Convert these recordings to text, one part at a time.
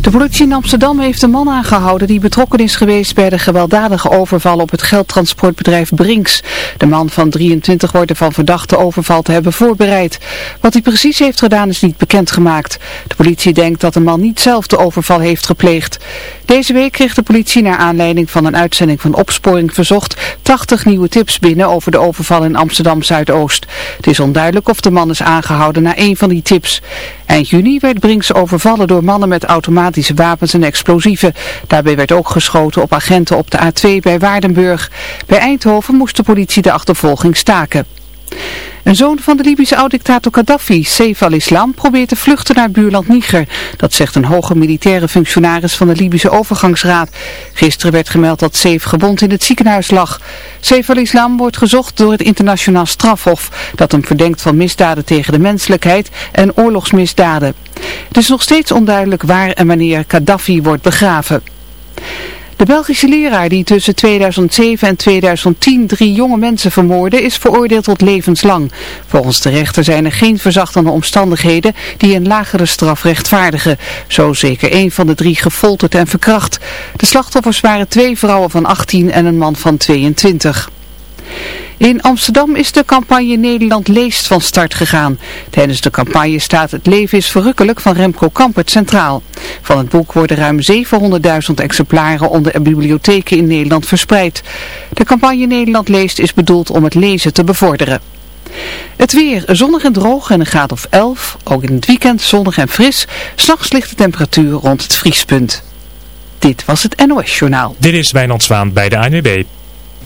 De politie in Amsterdam heeft een man aangehouden die betrokken is geweest bij de gewelddadige overval op het geldtransportbedrijf Brinks. De man van 23 wordt ervan verdacht de overval te hebben voorbereid. Wat hij precies heeft gedaan is niet bekendgemaakt. De politie denkt dat de man niet zelf de overval heeft gepleegd. Deze week kreeg de politie naar aanleiding van een uitzending van Opsporing Verzocht 80 nieuwe tips binnen over de overval in Amsterdam-Zuidoost. Het is onduidelijk of de man is aangehouden na een van die tips. Eind juni werd Brinks overvallen door mannen met wapens en explosieven. Daarbij werd ook geschoten op agenten op de A2 bij Waardenburg. Bij Eindhoven moest de politie de achtervolging staken. Een zoon van de Libische oud-dictator Gaddafi, Saif al-Islam, probeert te vluchten naar buurland Niger. Dat zegt een hoge militaire functionaris van de Libische overgangsraad. Gisteren werd gemeld dat Saif gewond in het ziekenhuis lag. Saif al-Islam wordt gezocht door het internationaal strafhof, dat hem verdenkt van misdaden tegen de menselijkheid en oorlogsmisdaden. Het is nog steeds onduidelijk waar en wanneer Gaddafi wordt begraven. De Belgische leraar die tussen 2007 en 2010 drie jonge mensen vermoordde is veroordeeld tot levenslang. Volgens de rechter zijn er geen verzachtende omstandigheden die een lagere straf rechtvaardigen. Zo zeker één van de drie gefolterd en verkracht. De slachtoffers waren twee vrouwen van 18 en een man van 22. In Amsterdam is de campagne Nederland leest van start gegaan. Tijdens de campagne staat Het leven is verrukkelijk van Remco Kampert centraal. Van het boek worden ruim 700.000 exemplaren onder bibliotheken in Nederland verspreid. De campagne Nederland leest is bedoeld om het lezen te bevorderen. Het weer zonnig en droog en een graad of 11. Ook in het weekend zonnig en fris. S'nachts ligt de temperatuur rond het vriespunt. Dit was het NOS Journaal. Dit is Wijnand Zwaan bij de ANWB.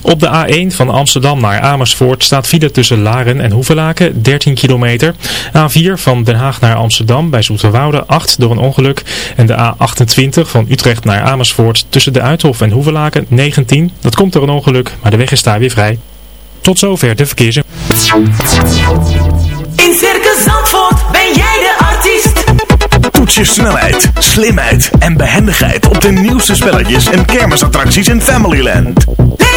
Op de A1 van Amsterdam naar Amersfoort staat file tussen Laren en Hoevelaken 13 kilometer. A4 van Den Haag naar Amsterdam bij Zoeterwoude 8 door een ongeluk. En de A28 van Utrecht naar Amersfoort tussen de Uithof en Hoevelaken 19. Dat komt door een ongeluk, maar de weg is daar weer vrij. Tot zover de verkeers. In Circus Zandvoort ben jij de artiest. Toets je snelheid, slimheid en behendigheid op de nieuwste spelletjes en kermisattracties in Familyland.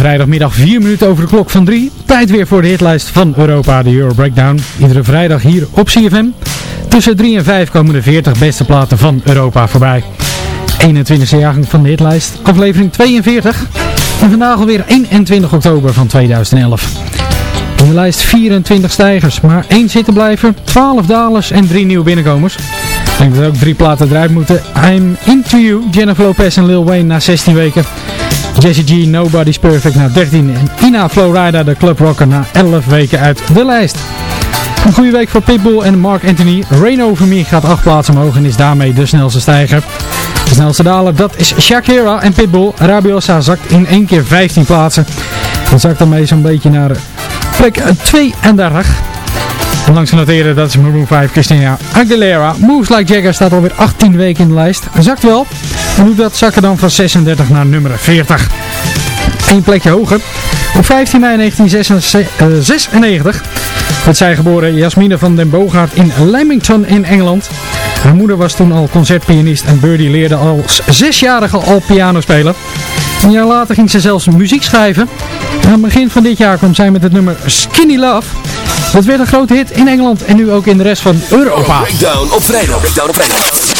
Vrijdagmiddag 4 minuten over de klok van 3. Tijd weer voor de hitlijst van Europa, de Euro Breakdown. Iedere vrijdag hier op CFM. Tussen 3 en 5 komen de 40 beste platen van Europa voorbij. 21e jaargang van de hitlijst, aflevering 42. En vandaag alweer 21 oktober van 2011. In de lijst 24 stijgers, maar 1 zittenblijver, 12 dalers en 3 nieuwe binnenkomers. Ik denk dat ook drie platen eruit moeten. I'm Into You, Jennifer Lopez en Lil Wayne na 16 weken. Jesse G, Nobody's Perfect na 13 en Ina Flowrider, de Club Rocker na 11 weken uit de lijst. Een goede week voor Pitbull en Mark Anthony. Rain Over Me gaat 8 plaatsen omhoog en is daarmee de snelste stijger. De snelste daler, dat is Shakira en Pitbull. Rabiosa zakt in één keer 15 plaatsen. Dat zakt daarmee zo'n beetje naar plek 32. Langs noteren, dat is Maroon 5, Christina Aguilera. Moves Like Jagger staat alweer 18 weken in de lijst. Zakt wel. En hoe dat zakken dan van 36 naar nummer 40. Eén plekje hoger. Op 15 mei 1996 werd zij geboren Jasmine van den Boogaard in Leamington in Engeland. Haar moeder was toen al concertpianist en Birdie leerde als zesjarige al piano spelen. Een jaar later ging ze zelfs muziek schrijven. En aan het begin van dit jaar kwam zij met het nummer Skinny Love. Dat werd een grote hit in Engeland en nu ook in de rest van Europa. Breakdown op vrijdag. Breakdown op vrijdag.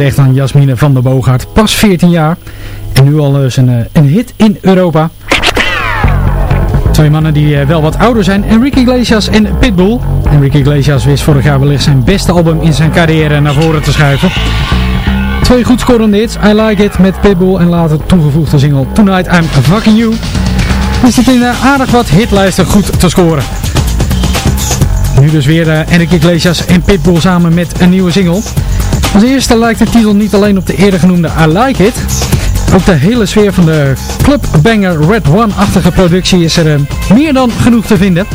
Echt aan Jasmine van der Boogaard, pas 14 jaar. En nu al eens een, eh, een hit in Europa. Twee mannen die eh, wel wat ouder zijn, Enrique Iglesias en Pitbull. Enrique Iglesias wist vorig jaar wellicht zijn beste album in zijn carrière naar voren te schuiven. Twee goed scorende hits, I Like It met Pitbull en later toegevoegde single Tonight I'm Fucking You. Is het in eh, aardig wat hitlijsten goed te scoren. Nu dus weer Enrique Iglesias en Pitbull samen met een nieuwe single. Als eerste lijkt de titel niet alleen op de eerder genoemde I Like It. Ook de hele sfeer van de clubbanger Red One-achtige productie is er eh, meer dan genoeg te vinden.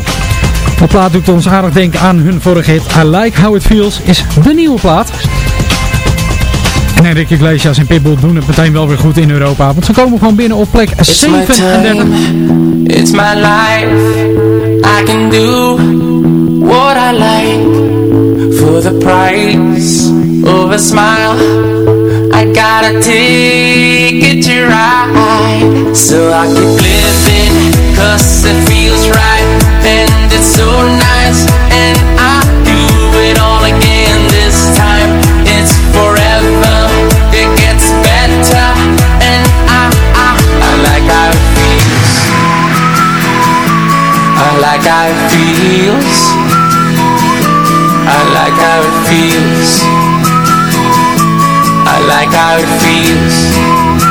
De plaat doet ons aardig denken aan hun vorige hit I Like How It Feels is de nieuwe plaat. En Enrique Iglesias en Pitbull doen het meteen wel weer goed in Europa. Want ze komen gewoon binnen op plek It's my 37. time, it's my life. I can do what I like for the price over smile. I got a ticket to ride. So I keep living, cause it feels right. And it's so nice. And I do it all again this time. It's forever, it gets better. And I, I, I like how it feels. I like how it feels. I like how it feels. I like how it feels.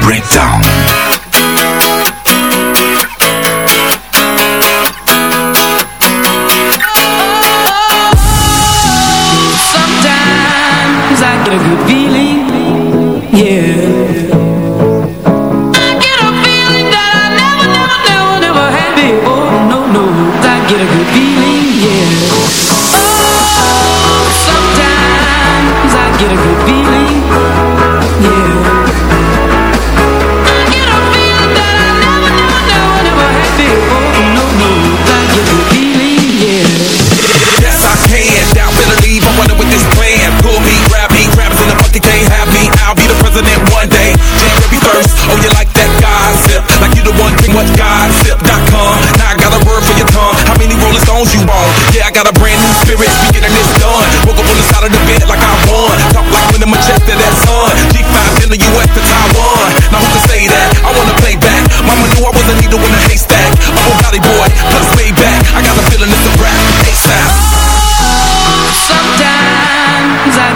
breakdown.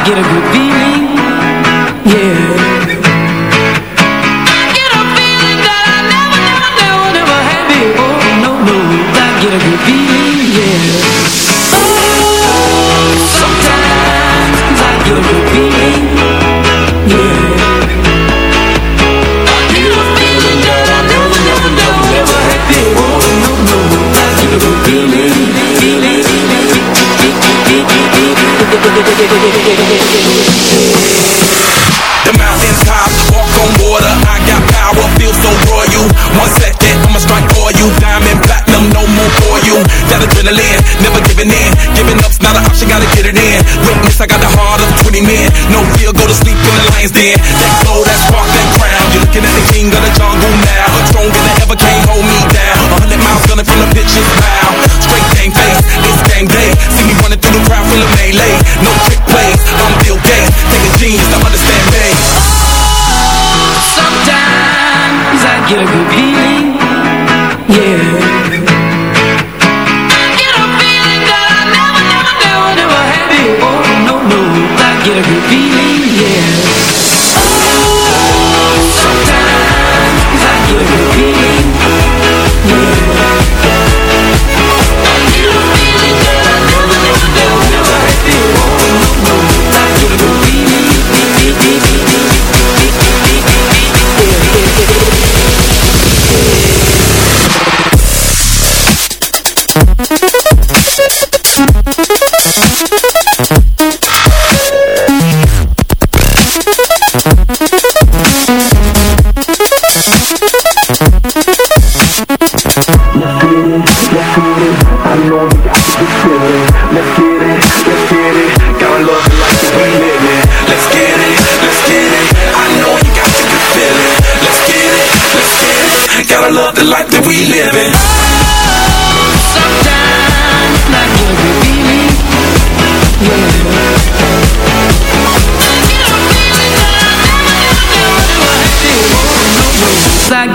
get a good Lions Den.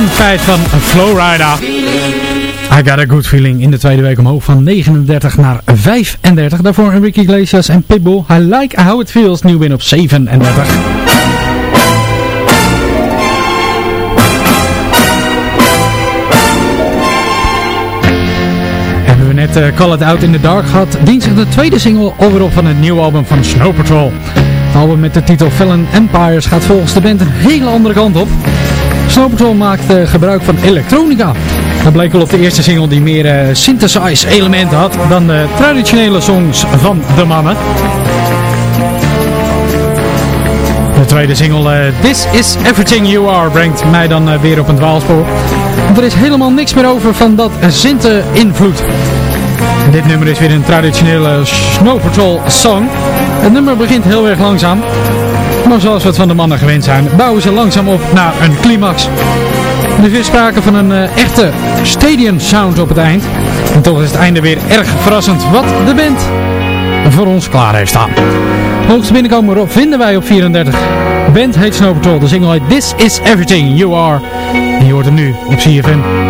Wapenfeit van Flowrider. I got a good feeling in de tweede week omhoog van 39 naar 35. Daarvoor Enrique Iglesias en Pitbull. I like how it feels. Nieuw win op 37. Hebben we net eh, Call It Out in the Dark gehad. Zich de tweede single op van het nieuwe album van Snow Patrol. Het album met de titel Fallen Empires gaat volgens de band een hele andere kant op. Snow Patrol maakt eh, gebruik van elektronica. Dat bleek al op de eerste single die meer eh, synthesize elementen had dan de traditionele songs van de mannen. De tweede single eh, This Is Everything You Are brengt mij dan eh, weer op een dwaalspoor. Er is helemaal niks meer over van dat synth-invloed. En dit nummer is weer een traditionele Snow Patrol song. Het nummer begint heel erg langzaam. Maar zoals we het van de mannen gewend zijn, bouwen ze langzaam op naar een climax. Er is sprake van een eh, echte stadium sound op het eind. En toch is het einde weer erg verrassend wat de band voor ons klaar heeft staan. Hoogste binnenkomer vinden wij op 34. De band heet Snow Patrol. De single heet This Is Everything You Are. En je hoort hem nu op CFM.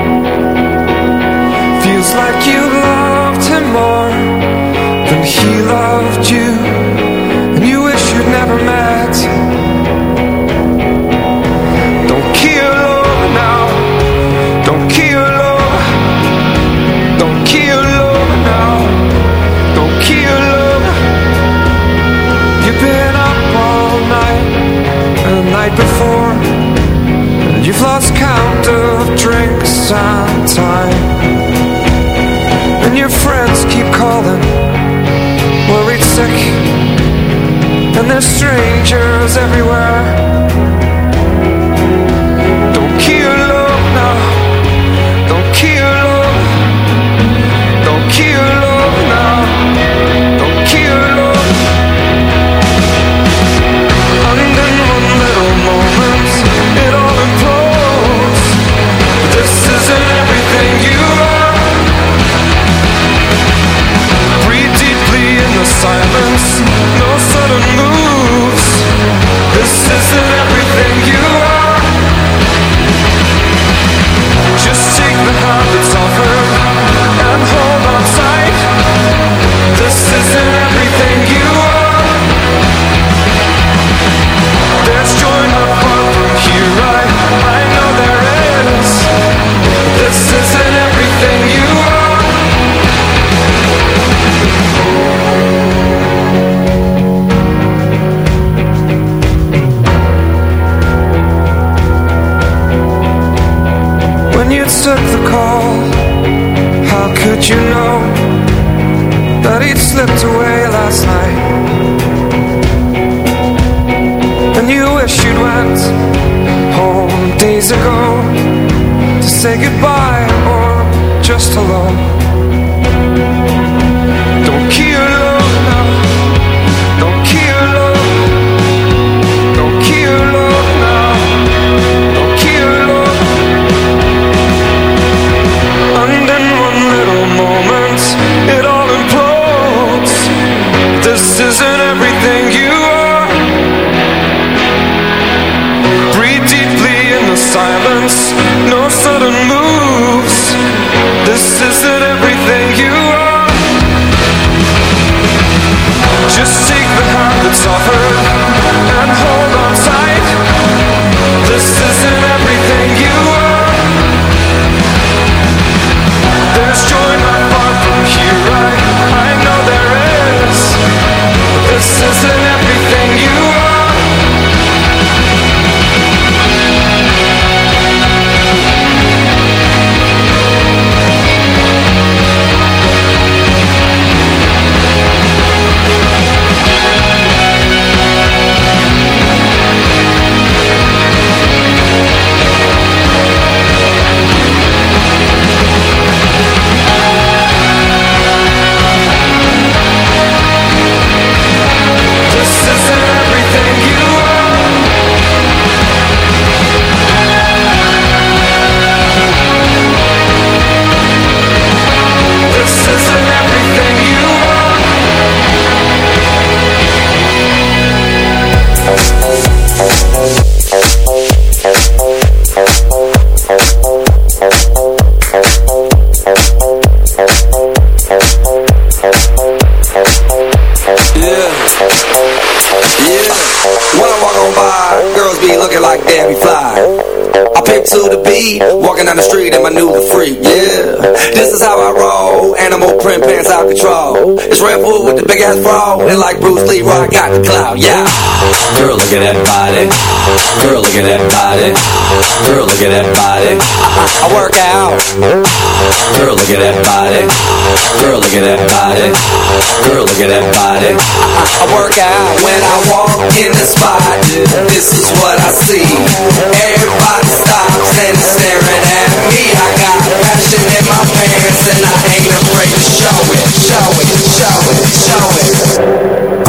Feels like you loved him more than he loved you And you wish you'd never met. Don't kill love now. Don't kill love Don't kill love now. Don't kill love You've been up all night And the night before And you've lost count of drinks pictures everywhere. And like Bruce Lee, I got the clout. Yeah. Girl, look at that body. Girl, look at that body. Girl, look at that body. I, I work out. Girl, look at that body. Girl, look at that body. Girl, look at that body. I, I work out when I walk in the spot. This is what I see. Everybody stops and staring at me. I got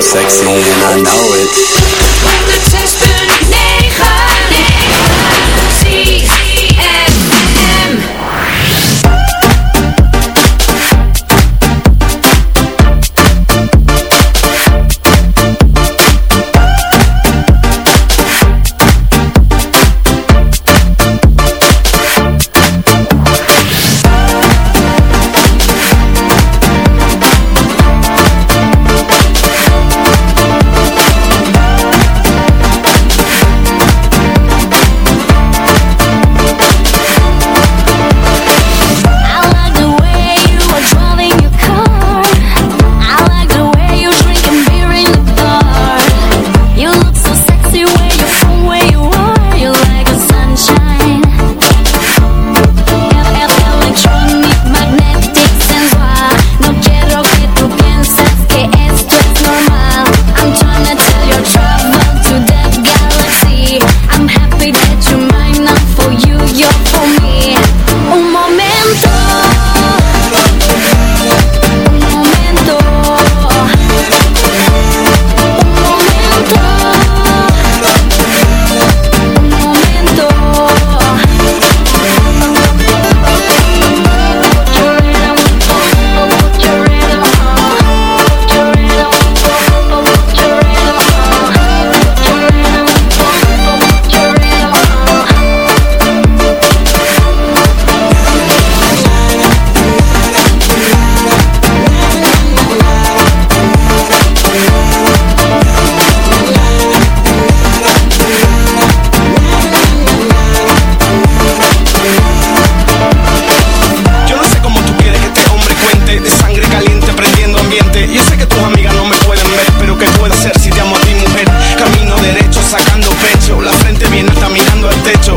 sexy and I know it.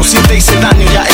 citei cidade, já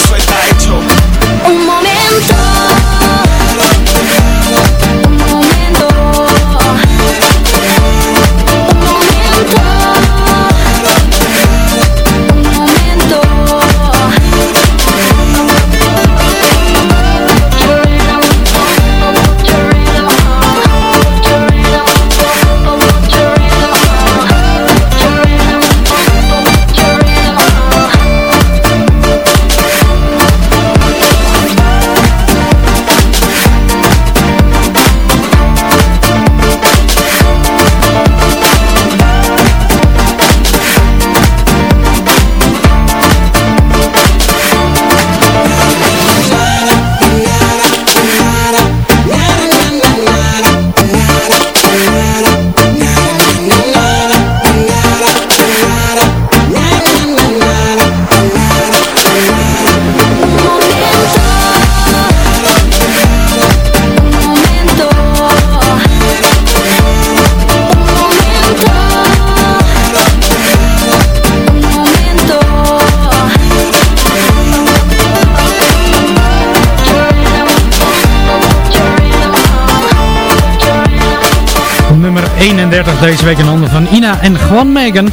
deze week in handen van Ina en Juan Megan.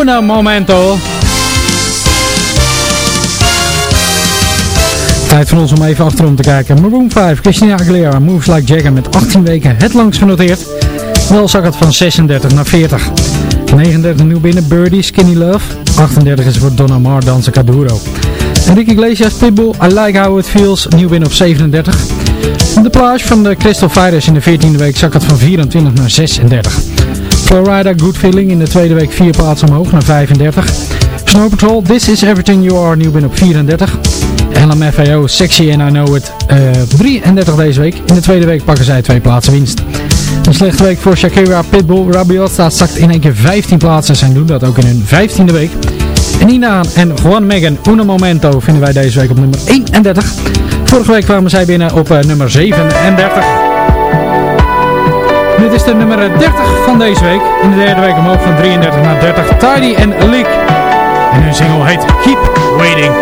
Uno momento. Tijd voor ons om even achterom te kijken. Maroon 5, Christina Aguilera, Moves Like Jagger met 18 weken het langst genoteerd. Wel zak het van 36 naar 40. 39 nieuw binnen, Birdie, Skinny Love. 38 is voor Donna Mar dansa Caduro. Enrique Iglesias, Pitbull, I Like How It Feels, nieuw binnen op 37. De plage van de Crystal Fighters in de 14e week zak van 24 naar 36. Florida, Good Feeling in de tweede week 4 plaatsen omhoog naar 35. Snow Patrol, This Is Everything You Are, nieuw binnen op 34. LMFAO, Sexy and I Know It, eh 33 deze week. In de tweede week pakken zij twee plaatsen winst. Een slechte week voor Shakira, Pitbull, Rabiota zakt in één keer 15 plaatsen. Zij doen dat ook in hun 15e week. Nina en Juan Megan, Uno Momento, vinden wij deze week op nummer 31. Vorige week kwamen zij binnen op eh, nummer 37. Dit is de nummer 30 van deze week. In de derde week omhoog van 33 naar 30. Tidy en Leak. En hun single heet Keep Waiting.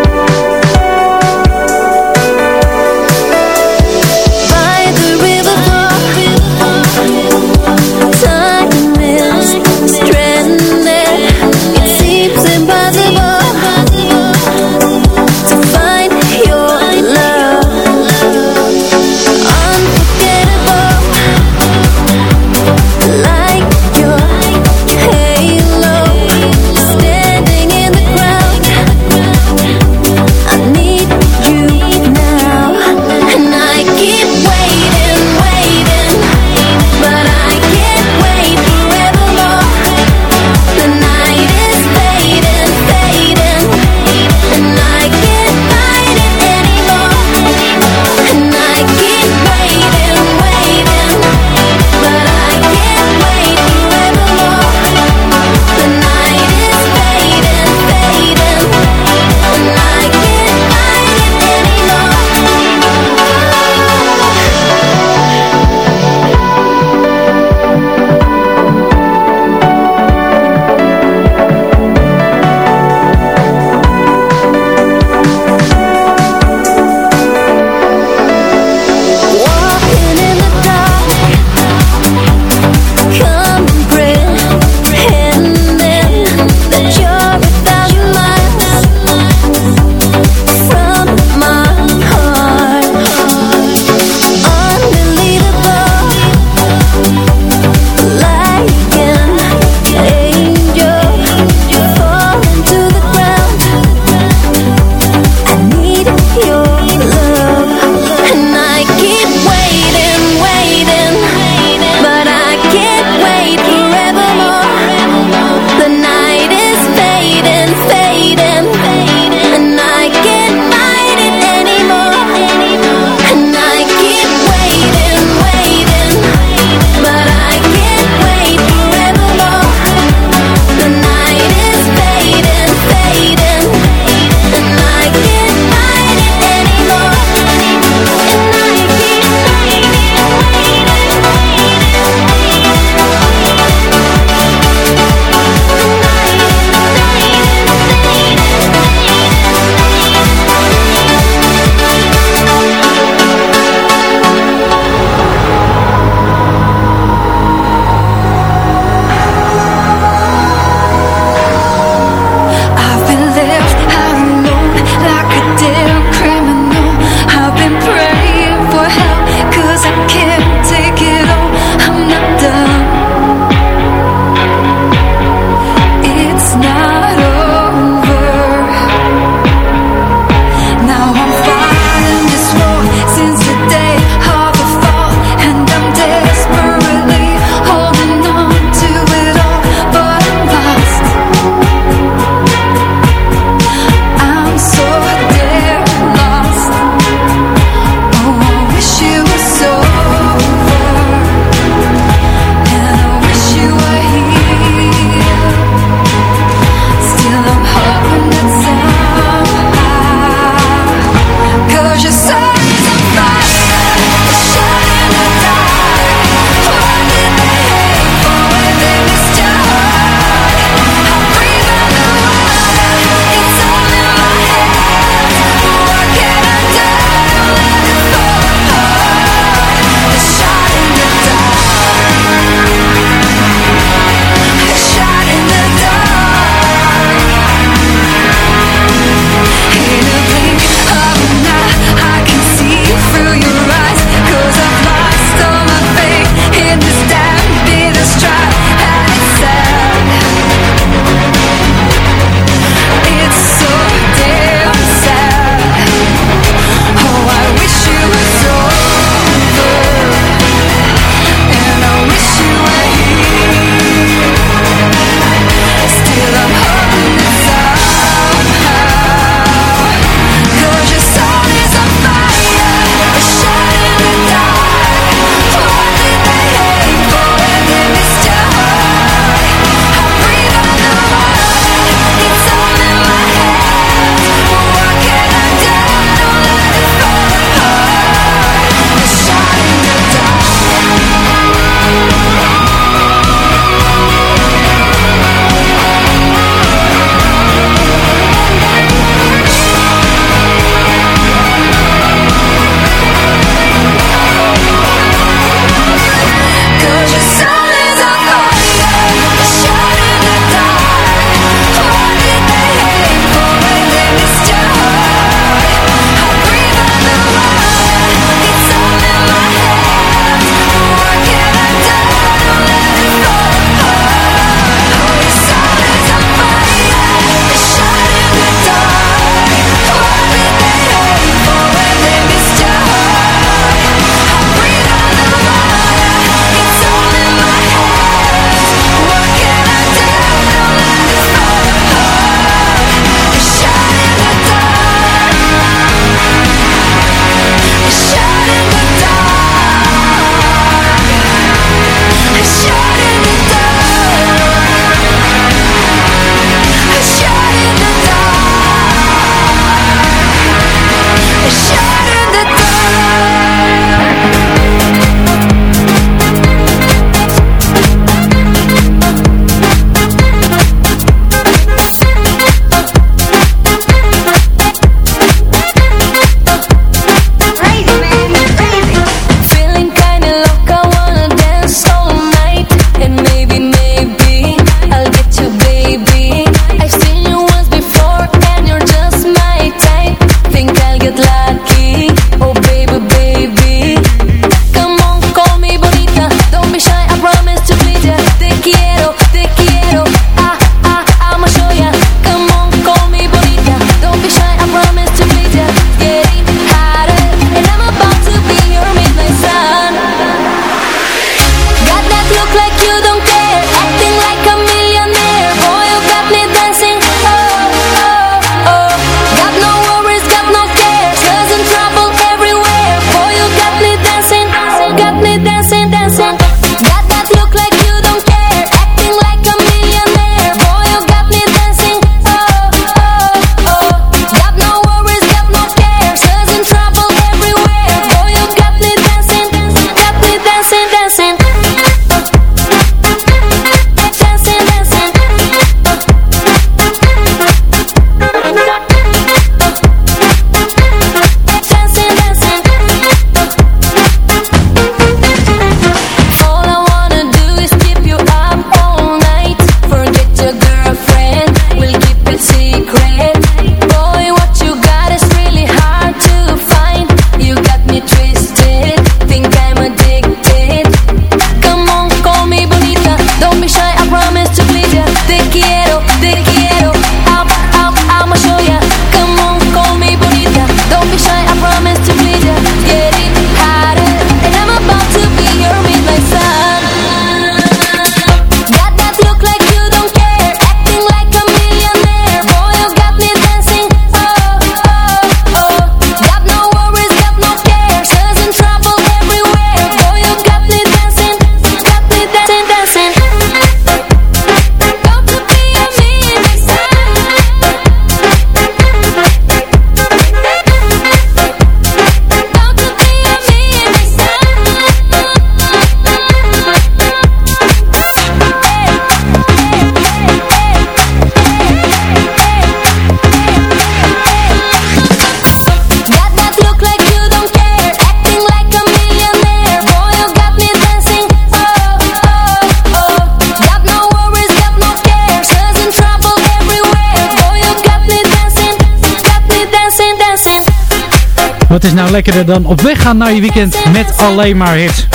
Wat is nou lekkerder dan op weg gaan naar je weekend met alleen maar hits?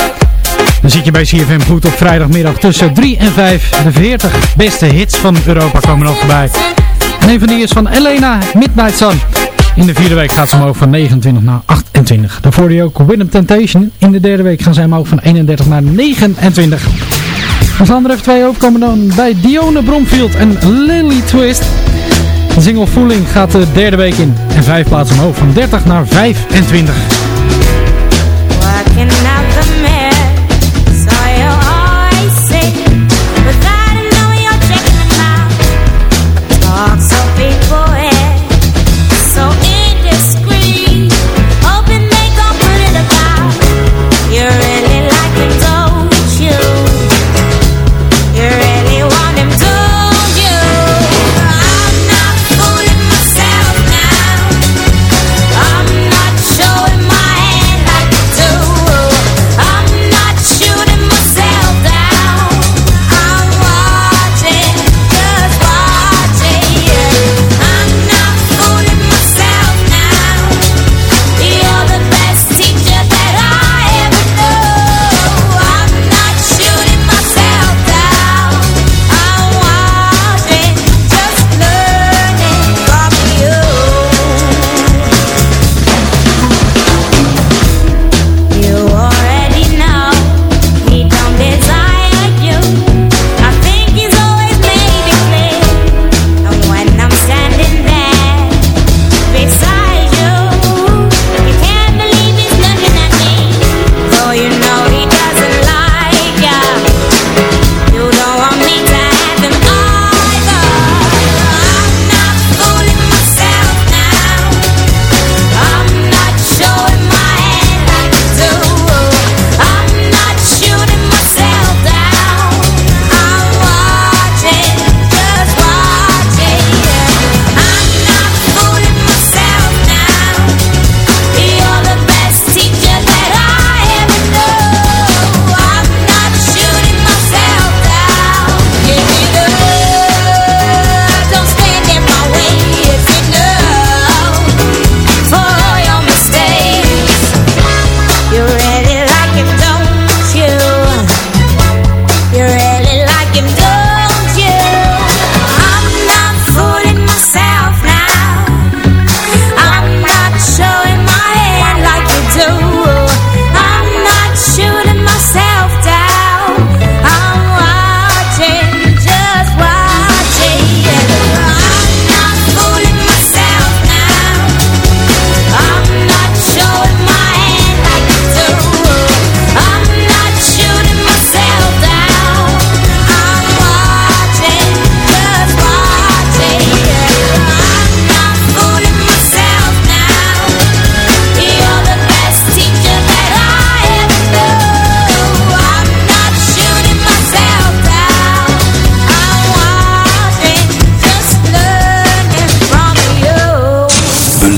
Dan zit je bij CFM goed op vrijdagmiddag tussen 3 en 5. De 40 beste hits van Europa komen nog voorbij. En een van die is van Elena, Midnight Sun. In de vierde week gaat ze omhoog van 29 naar 28. Daarvoor die ook Winham Temptation. In de derde week gaan zij omhoog van 31 naar 29. We slaan er even twee over. Komen dan bij Dione Bromfield en Lily Twist. Single Fooling gaat de derde week in. En vijf plaatsen omhoog van 30 naar 25.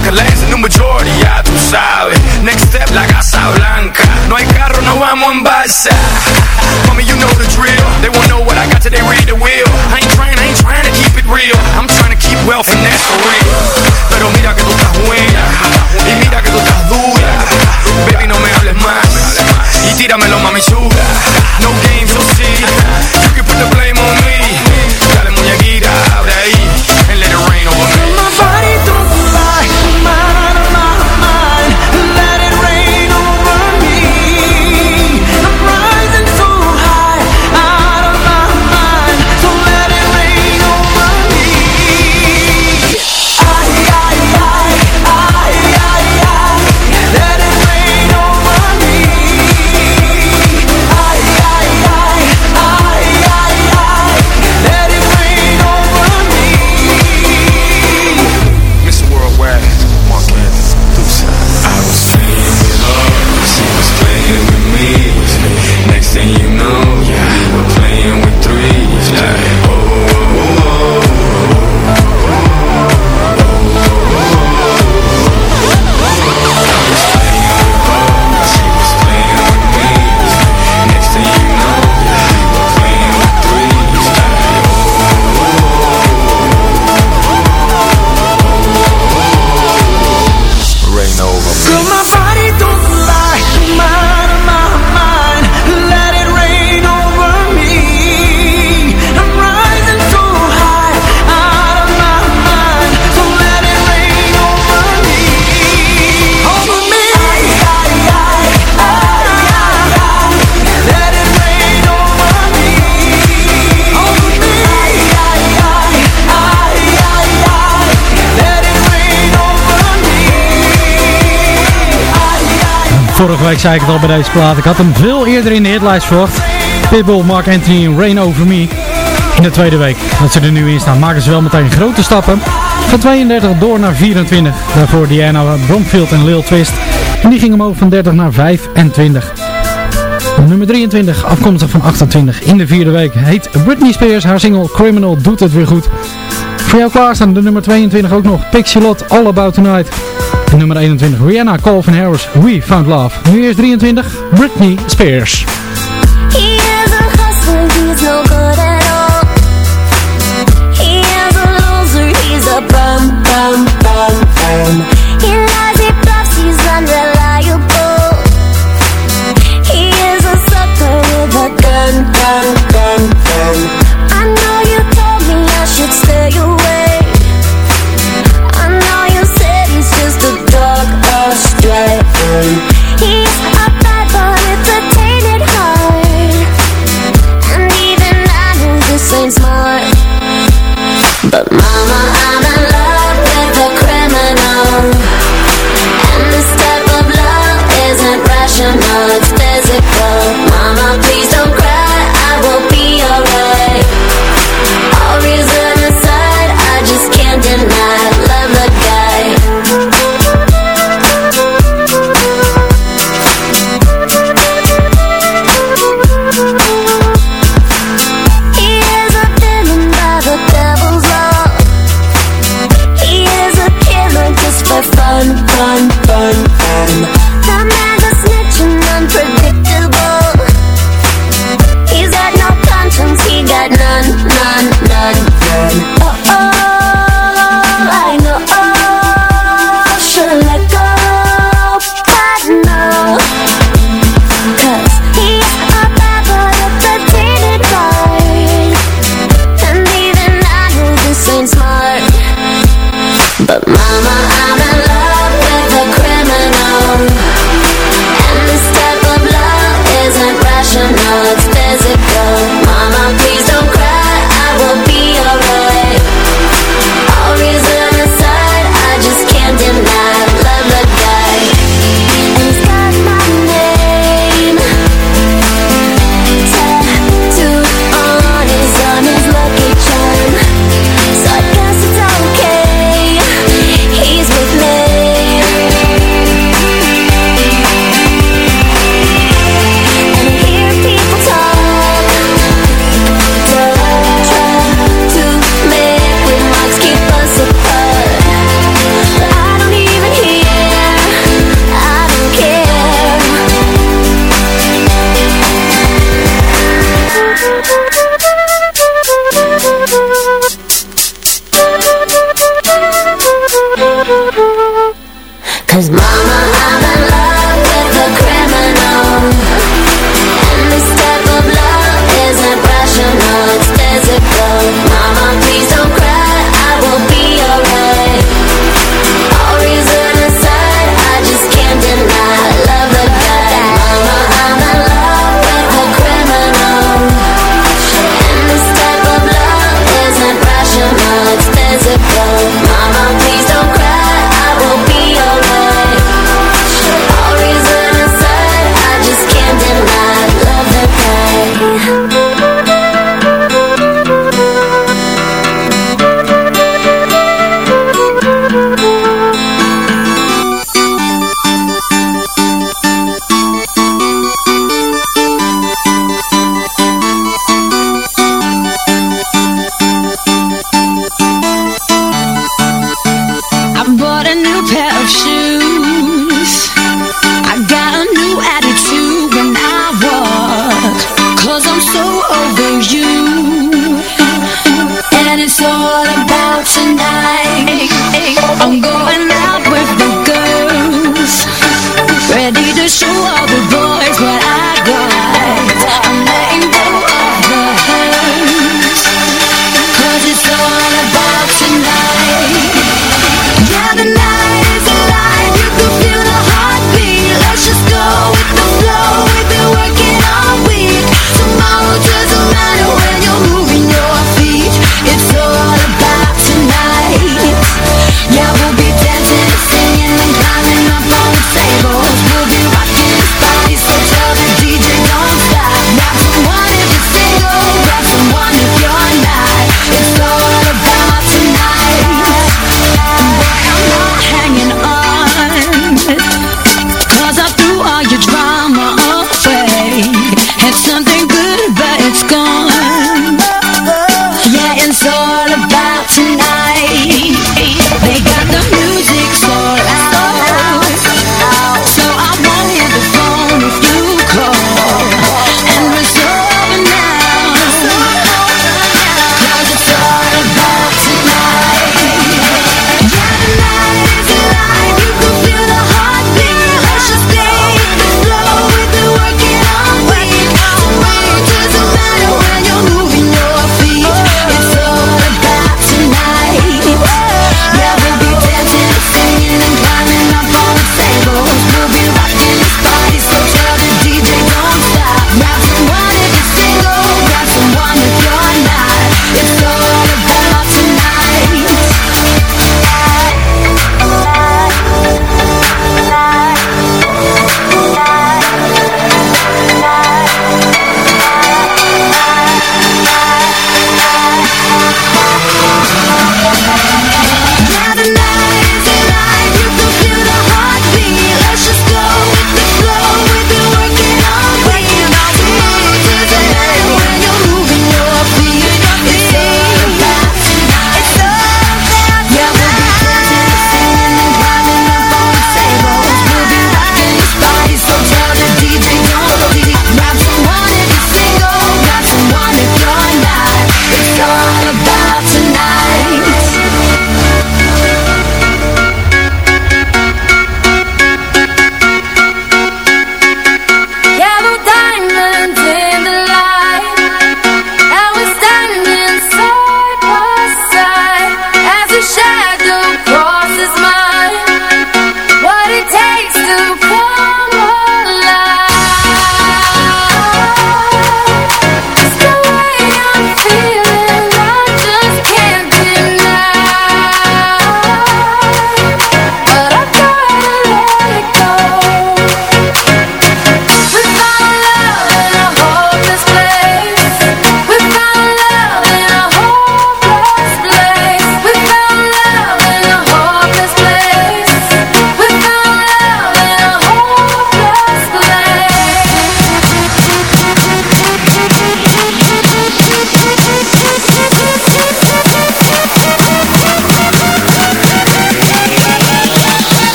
lands in the majority, ya tú sabes. Next step, la Casa Blanca. No hay carro, no vamos en balsa. Mommy, you know the drill. They won't know what I got till they read the wheel. I ain't Vorige week zei ik het al bij deze plaat. Ik had hem veel eerder in de hitlijst verwacht. Pitbull, Mark Anthony en Rain Over Me. In de tweede week dat ze er nu in staan maken ze wel meteen grote stappen. Van 32 door naar 24. Daarvoor Diana Bromfield en Lil Twist. En die ging omhoog van 30 naar 25. Nummer 23, afkomstig van 28 in de vierde week, heet Britney Spears. Haar single Criminal doet het weer goed. Voor jou klaarstaan de nummer 22 ook nog Pixie Lot, All About Tonight. Nummer 21, Rihanna, Calvin Harris, We Found Love. Nu eerst 23, Britney Spears. He is a hustler, he's no time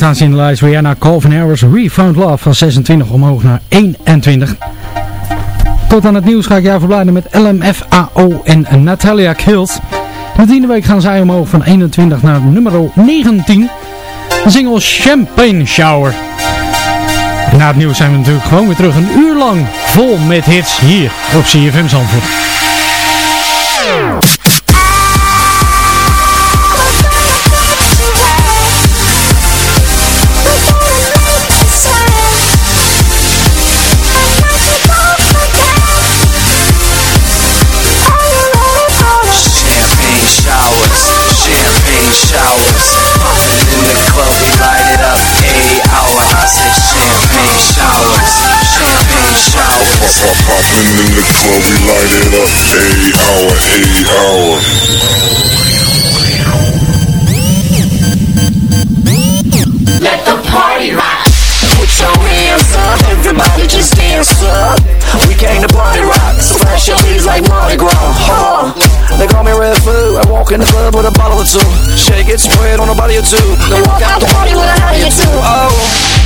lang staan ze in de lijst. Rihanna Calvin Harris, Refound Love van 26 omhoog naar 21. Tot aan het nieuws ga ik jou verblijden met LMFAO en Natalia Kills. De tiende week gaan zij omhoog van 21 naar nummer 19. De single Champagne Shower. Na het nieuws zijn we natuurlijk gewoon weer terug een uur lang vol met hits hier op CFM Zandvoort. Pop, pop, popping in the club, we light it up. A hour, a hour. Let the party rock. Put your hands up, everybody just dance up. We came to party rock, so flash your leaves like Mardi Gras. Huh. They call me Red Food. I walk in the club with a bottle or two. Shake it, spread on a body or two. Then walk out the party with a hottie or two. Oh.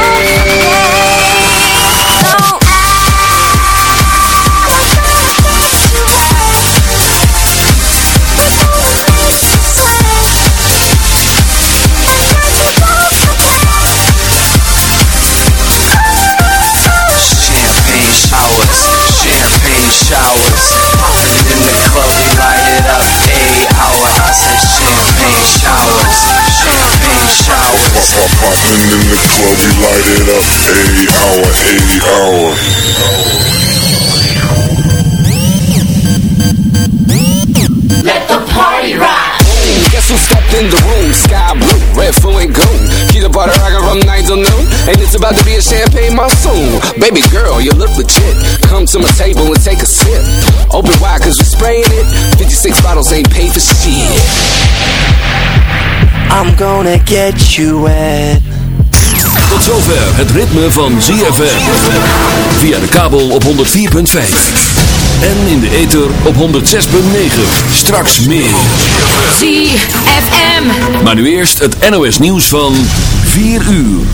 Popping in the club, we light it up. A hour, a hour. Let the party rock. Guess who stepped in the room? Sky blue, red, full and gold. Peter butter, I got from 9 till noon. And it's about to be a champagne monsoon. Baby girl, you look legit. Come to my table and take a sip. Open wide, cause we spraying it. 56 bottles ain't paid for shit. I'm gonna get you wet. Tot zover het ritme van ZFM. Via de kabel op 104.5. En in de ether op 106.9. Straks meer. ZFM. Maar nu eerst het NOS nieuws van 4 uur.